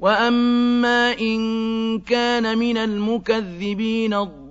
وأما إن كان من المكذبين الضالين